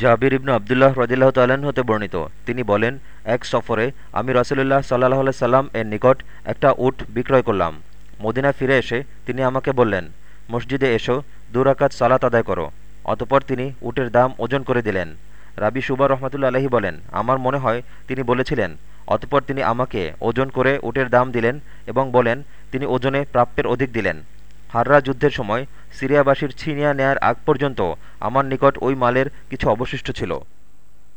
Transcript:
জাবির ইবনু আবদুল্লাহ রদিল্লাহ তাল্লাহ্ন হতে বর্ণিত। তিনি বলেন, এক সফরে আমি রসুলুল্লাহ সাল্লাহ সাল্লাম এর নিকট একটা উট বিক্রয় করলাম। মদিনা ফিরে এসে তিনি আমাকে বললেন, মসজিদে এসো দুরাকাত সালাত আদায় করো। অতপর তিনি উটের দাম ওজন করে দিলেন। রাবি সুবা রহমতুল্লা আলহী বলেন, আমার মনে হয়, তিনি বলেছিলেন, অতপর তিনি আমাকে ওজন করে উটের দাম দিলেন এবং বলেন, তিনি ওজনে প্রাপ্যের অধিক দিলেন। হাররা যুদ্ধের সময় সিরিয়াবাসীর ছিনিয়া নেয়ার আগ পর্যন্ত আমার নিকট ওই মালের কিছু অবশিষ্ট ছিল।